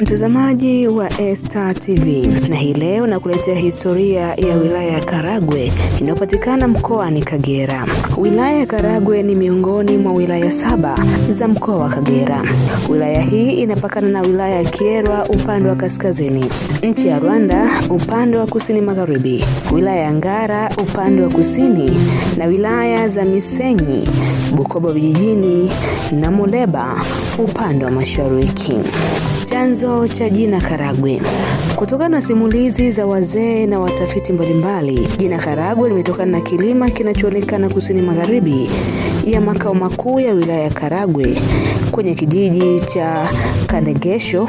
Mtazamaji wa Esta TV, na hii leo nakuletea historia ya wilaya ya Karagwe inayopatikana mkoani Kagera. Wilaya ya Karagwe ni miongoni mwa wilaya saba za mkoa wa Kagera. Wilaya hii inapakana na wilaya ya kierwa upande wa kaskazini, nchi ya Rwanda upande wa kusini magharibi, wilaya ya Ngara upande wa kusini na wilaya za Misenyi, Bukoba vijijini na Muleba upande wa mashariki. Chanzo cha jina Karagwe. Kutokana na simulizi za wazee na watafiti mbalimbali, jina Karagwe limetokana na kilima kinachoonekana kusini magharibi ya makao makuu ya wilaya ya Karagwe kwenye kijiji cha Kanegesho,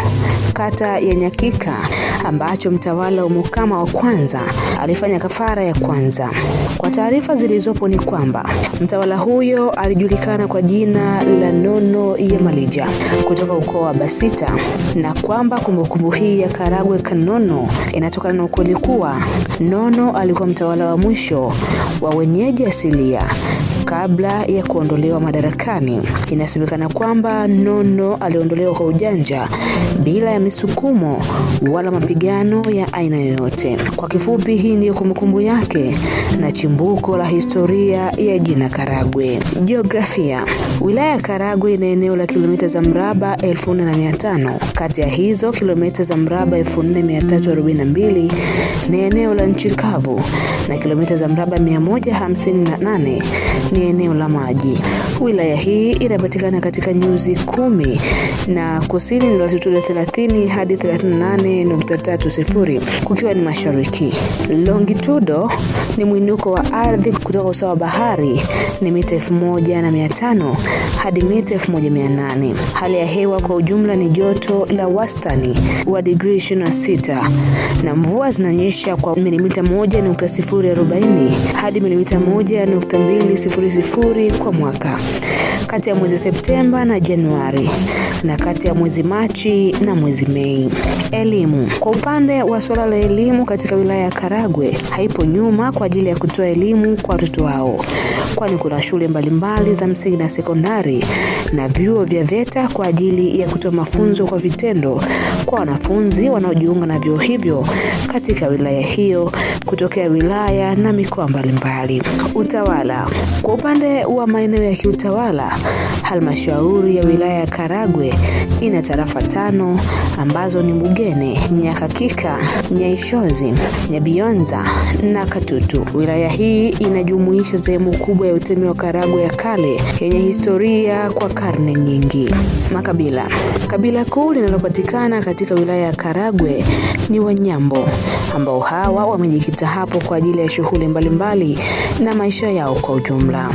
kata ya Nyakika, ambacho mtawala Umukama Mukama wa kwanza alifanya kafara ya kwanza. Kwa taarifa zilizopo ni kwamba mtawala huyo alijulikana kwa jina la Nono ya Malija kutoka ukoo wa Basita na kwamba kumbukumbu hii ya Karagwe Kanono inatokana na ukweli kuwa Nono alikuwa mtawala wa mwisho wa wenyeji asilia kabla ya kuondolewa madarakani. Inasemekana kwamba Nono aliondolewa kwa ujanja bila ya misukumo wala mapigano ya aina yoyote. Kwa kifupi, hii ndiyo kumbukumbu yake na chimbuko la historia ya jina Karagwe. Jiografia. Wilaya ya Karagwe ina eneo la kilomita za mraba 4500. Kati ya hizo kilomita za mraba 4342 ni eneo la nchi kavu na kilomita za mraba 158 ni eneo la maji. Wilaya hii inapatikana katika nyuzi kumi na kusini ni latitude 30 hadi 38.30 kukiwa ni mashariki. Longitudo ni mwinuko wa ardhi kutoka usawa wa bahari ni mita 1500 hadi mita 1800. Hali ya hewa kwa ujumla ni joto la wastani wa digrii 26 na mvua zinanyesha kwa milimita 1.040 hadi milimita 1.200 kwa mwaka kati ya mwezi Septemba na Januari na kati ya mwezi Machi na mwezi Mei. Elimu. Kwa upande wa suala la elimu katika wilaya ya Karagwe haipo nyuma kwa ajili ya kutoa elimu kwa watoto wao, kwani kuna shule mbalimbali za msingi na sekondari na vyuo vya VETA kwa ajili ya kutoa mafunzo kwa vitendo kwa wanafunzi wanaojiunga na vyuo hivyo katika wilaya hiyo kutokea wilaya na mikoa mbalimbali. Utawala. Kwa upande wa maeneo ya kiutawala, halmashauri ya wilaya ya Karagwe ina tarafa tano ambazo ni Mugene, Nyakakika, Nyaishozi, Nyabionza na Katutu. Wilaya hii inajumuisha sehemu kubwa ya utemi wa Karagwe ya kale yenye historia kwa karne nyingi. Makabila. Kabila kuu linalopatikana katika wilaya ya Karagwe ni Wanyambo ambao hawa wamejikita hapo kwa ajili ya shughuli mbalimbali na maisha yao kwa ujumla.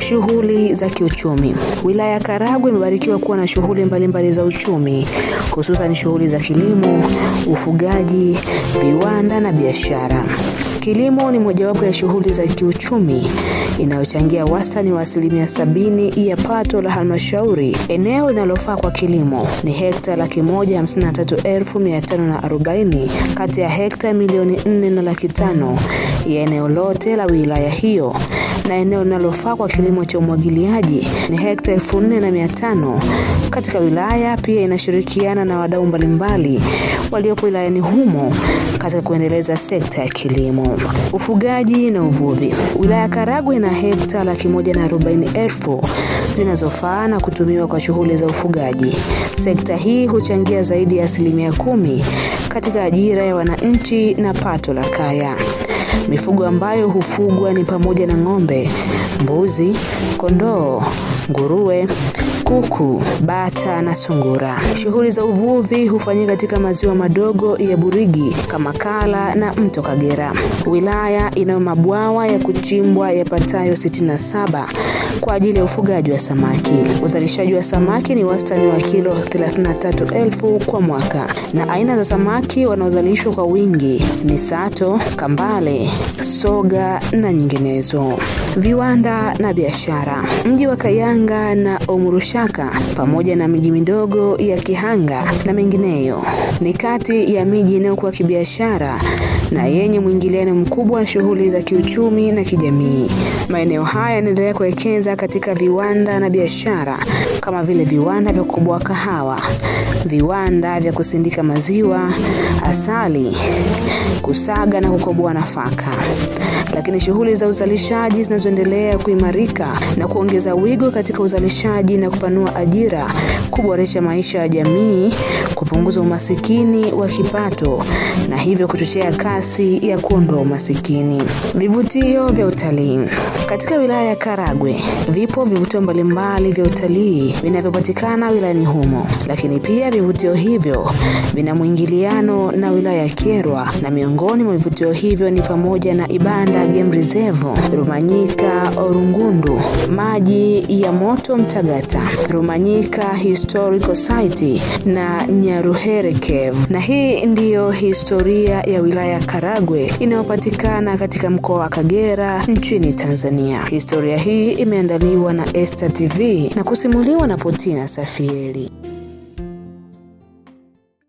Shughuli za kiuchumi. Wilaya ya Karagwe imebarikiwa kuwa na shughuli mbalimbali za uchumi, hususan shughuli za kilimo, ufugaji, viwanda na biashara. Kilimo ni mojawapo ya shughuli za kiuchumi inayochangia wastani wa asilimia sabini ya pato la halmashauri. Eneo linalofaa kwa kilimo ni hekta laki moja hamsini na tatu elfu mia tano na arobaini kati ya hekta milioni nne na laki tano ya eneo lote la wilaya hiyo, na eneo linalofaa kwa kilimo cha umwagiliaji ni hekta elfu nne na mia tano. Katika wilaya pia inashirikiana na wadau mbalimbali waliopo wilayani humo katika kuendeleza sekta ya kilimo. Ufugaji na uvuvi. Wilaya Karagwe ina hekta laki moja na elfu zinazofaa na kutumiwa kwa shughuli za ufugaji. Sekta hii huchangia zaidi ya asilimia kumi katika ajira ya wananchi na pato la kaya. Mifugo ambayo hufugwa ni pamoja na ng'ombe, mbuzi, kondoo, nguruwe, kuku, bata na sungura. Shughuli za uvuvi hufanyika katika maziwa madogo ya Burigi, Kamakala na mto Kagera. Wilaya inayo mabwawa ya kuchimbwa yapatayo 67 kwa ajili ya ufugaji wa samaki. Uzalishaji wa samaki ni wastani wa kilo 33,000 kwa mwaka, na aina za samaki wanaozalishwa kwa wingi ni sato, kambale, soga na nyinginezo. Viwanda na biashara. Mji wa Kayanga na Omurusha Chaka pamoja na miji midogo ya Kihanga na mengineyo. Ni kati ya miji inayokuwa kibiashara na yenye mwingiliano mkubwa wa shughuli za kiuchumi na kijamii. Maeneo haya yanaendelea kuwekeza katika viwanda na biashara kama vile viwanda vya kubwa kahawa, viwanda vya kusindika maziwa, asali, kusaga na kukoboa nafaka. Lakini shughuli za uzalishaji zinazoendelea kuimarika na kuongeza wigo katika uzalishaji na kupanua ajira, kuboresha maisha ya jamii, kupunguza umasikini wa kipato na hivyo kuchochea kasi ya kuondoa umasikini. Vivutio vya utalii. Katika wilaya ya Karagwe, vipo vivutio mbalimbali vya utalii vinavyopatikana wilayani humo, lakini pia vivutio hivyo vina mwingiliano na wilaya ya Kyerwa, na miongoni mwa vivutio hivyo ni pamoja na Ibanda Game Reserve, Rumanyika Orungundu, maji ya moto Mtagata, Rumanyika Historical Society na Nyaruhere Cave. Na hii ndiyo historia ya wilaya Karagwe inayopatikana katika mkoa wa Kagera nchini Tanzania. Historia hii imeandaliwa na Esta TV na kusimuliwa na Potina Safiri.